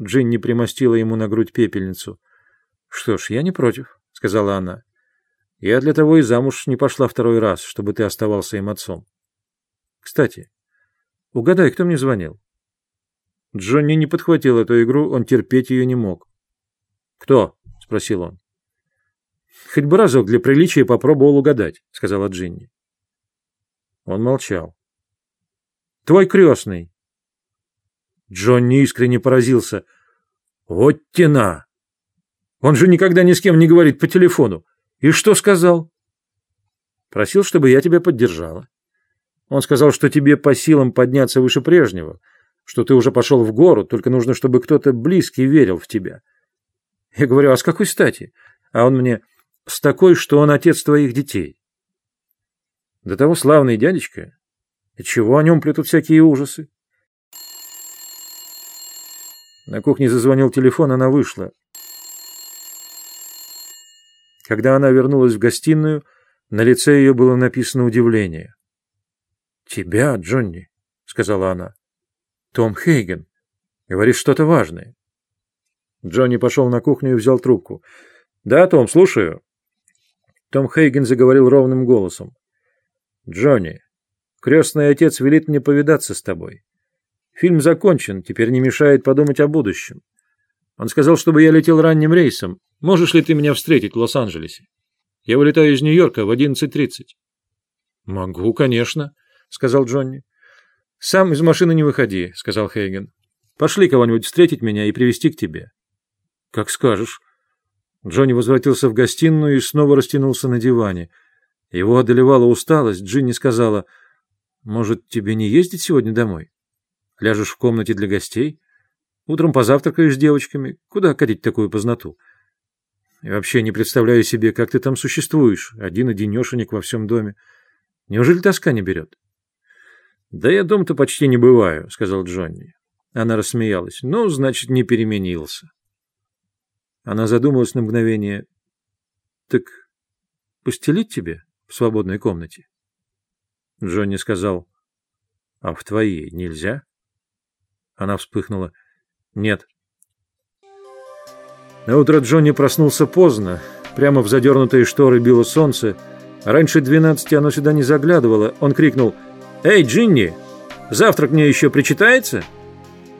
Джинни примостила ему на грудь пепельницу. «Что ж, я не против», — сказала она. «Я для того и замуж не пошла второй раз, чтобы ты оставался им отцом. Кстати, угадай, кто мне звонил?» Джонни не подхватил эту игру, он терпеть ее не мог. «Кто?» — спросил он. «Хоть бы разок для приличия попробовал угадать», — сказала Джинни. Он молчал. «Твой крестный». Джонни искренне поразился. «Вот тена! Он же никогда ни с кем не говорит по телефону. И что сказал?» «Просил, чтобы я тебя поддержала. Он сказал, что тебе по силам подняться выше прежнего, что ты уже пошел в гору, только нужно, чтобы кто-то близкий верил в тебя. Я говорю, а с какой стати? А он мне, с такой, что он отец твоих детей. До того славный дядечка. И чего о нем плетут всякие ужасы? На кухне зазвонил телефон, она вышла. Когда она вернулась в гостиную, на лице ее было написано удивление. «Тебя, Джонни», — сказала она. «Том Хейген. Говорит что-то важное». Джонни пошел на кухню и взял трубку. «Да, Том, слушаю». Том Хейген заговорил ровным голосом. «Джонни, крестный отец велит мне повидаться с тобой. Фильм закончен, теперь не мешает подумать о будущем. Он сказал, чтобы я летел ранним рейсом. Можешь ли ты меня встретить в Лос-Анджелесе? Я вылетаю из Нью-Йорка в 11.30. Могу, конечно, сказал Джонни. Сам из машины не выходи, сказал Хейген. Пошли кого-нибудь встретить меня и привести к тебе. Как скажешь. Джонни возвратился в гостиную и снова растянулся на диване. Его одолевала усталость. Джинни сказала, «Может, тебе не ездить сегодня домой?» Ляжешь в комнате для гостей, утром позавтракаешь с девочками. Куда катить такую познату? И вообще не представляю себе, как ты там существуешь, один-одинешенек во всем доме. Неужели тоска не берет? — Да я дом-то почти не бываю, — сказал Джонни. Она рассмеялась. — Ну, значит, не переменился. Она задумалась на мгновение. — Так постелить тебе в свободной комнате? Джонни сказал. — А в твоей нельзя? — она вспыхнула. «Нет». На утро Джонни проснулся поздно. Прямо в задернутые шторы било солнце. Раньше двенадцати оно сюда не заглядывало. Он крикнул «Эй, Джинни, завтрак мне еще причитается?»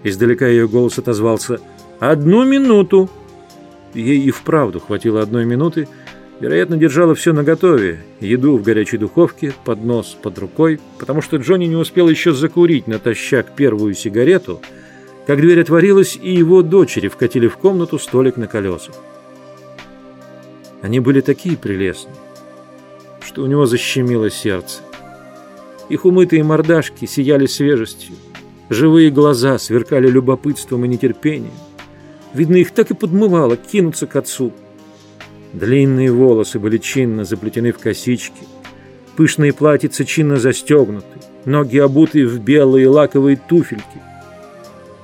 Издалека ее голос отозвался «Одну минуту!» Ей и вправду хватило одной минуты. Вероятно, держала все наготове. Еду в горячей духовке, поднос под рукой, потому что Джонни не успел еще закурить натощак первую сигарету, как дверь отворилась, и его дочери вкатили в комнату столик на колесах. Они были такие прелестные, что у него защемило сердце. Их умытые мордашки сияли свежестью, живые глаза сверкали любопытством и нетерпением. Видно, их так и подмывало кинуться к отцу – Длинные волосы были чинно заплетены в косички, пышные платьица чинно застегнуты, ноги обуты в белые лаковые туфельки.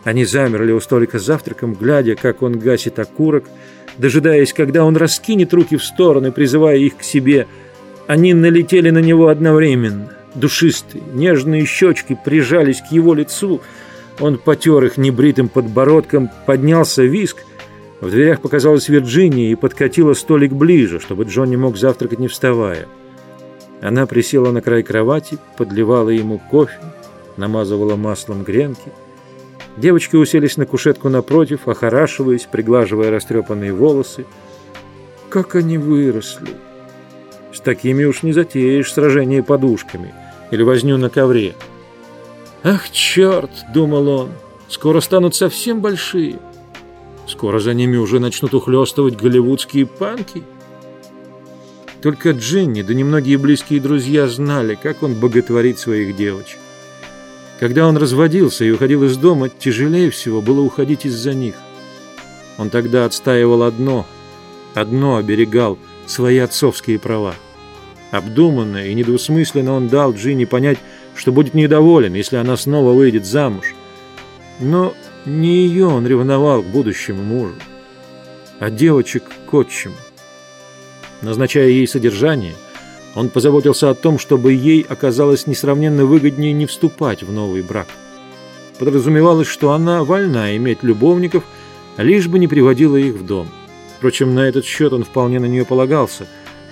Они замерли у столика с завтраком, глядя, как он гасит окурок, дожидаясь, когда он раскинет руки в стороны, призывая их к себе. Они налетели на него одновременно. Душистые, нежные щечки прижались к его лицу. Он потер их небритым подбородком, поднялся виск — в дверях показалась Вирджиния и подкатила столик ближе, чтобы Джонни мог завтракать не вставая. Она присела на край кровати, подливала ему кофе, намазывала маслом гренки. Девочки уселись на кушетку напротив, охорашиваясь, приглаживая растрепанные волосы. Как они выросли! С такими уж не затеешь сражение подушками или возню на ковре. «Ах, черт!» — думал он. «Скоро станут совсем большие». Скоро за ними уже начнут ухлёстывать голливудские панки. Только Джинни, да немногие близкие друзья знали, как он боготворит своих девочек. Когда он разводился и уходил из дома, тяжелее всего было уходить из-за них. Он тогда отстаивал одно, одно оберегал свои отцовские права. Обдуманно и недвусмысленно он дал Джинни понять, что будет недоволен, если она снова выйдет замуж. Но не ее он ревновал к будущему мужу, а девочек к отчиму. Назначая ей содержание, он позаботился о том, чтобы ей оказалось несравненно выгоднее не вступать в новый брак. Подразумевалось, что она вольна иметь любовников, лишь бы не приводила их в дом. Впрочем, на этот счет он вполне на нее полагался.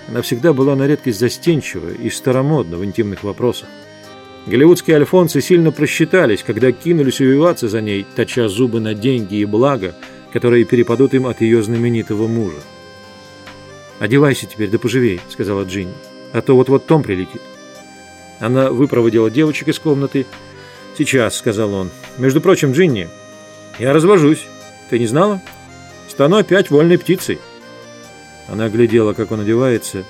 Она всегда была на редкость застенчива и старомодна в интимных вопросах. Голливудские альфонсы сильно просчитались, когда кинулись увиваться за ней, точа зубы на деньги и благо, которые перепадут им от ее знаменитого мужа. «Одевайся теперь, да поживей», — сказала Джинни, — «а то вот-вот Том прилетит». Она выпроводила девочек из комнаты. «Сейчас», — сказал он. «Между прочим, Джинни, я развожусь. Ты не знала? Стану опять вольной птицей». Она глядела, как он одевается.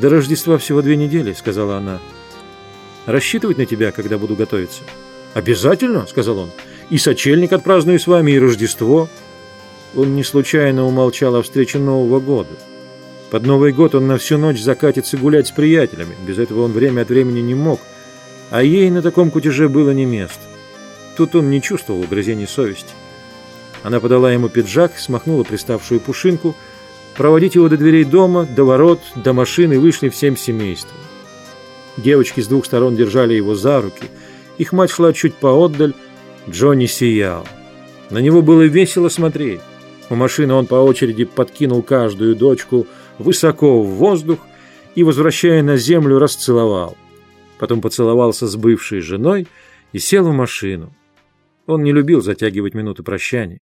«До Рождества всего две недели», — сказала она. «Рассчитывать на тебя, когда буду готовиться?» «Обязательно», — сказал он. «И сочельник отпраздную с вами, и Рождество». Он не случайно умолчал о встрече Нового года. Под Новый год он на всю ночь закатится гулять с приятелями. Без этого он время от времени не мог. А ей на таком кутеже было не место. Тут он не чувствовал угрызений совести. Она подала ему пиджак, смахнула приставшую пушинку. Проводить его до дверей дома, до ворот, до машины вышли всем семейством. Девочки с двух сторон держали его за руки. Их мать шла чуть поотдаль. Джонни сиял. На него было весело смотреть. У машины он по очереди подкинул каждую дочку высоко в воздух и, возвращая на землю, расцеловал. Потом поцеловался с бывшей женой и сел в машину. Он не любил затягивать минуты прощания.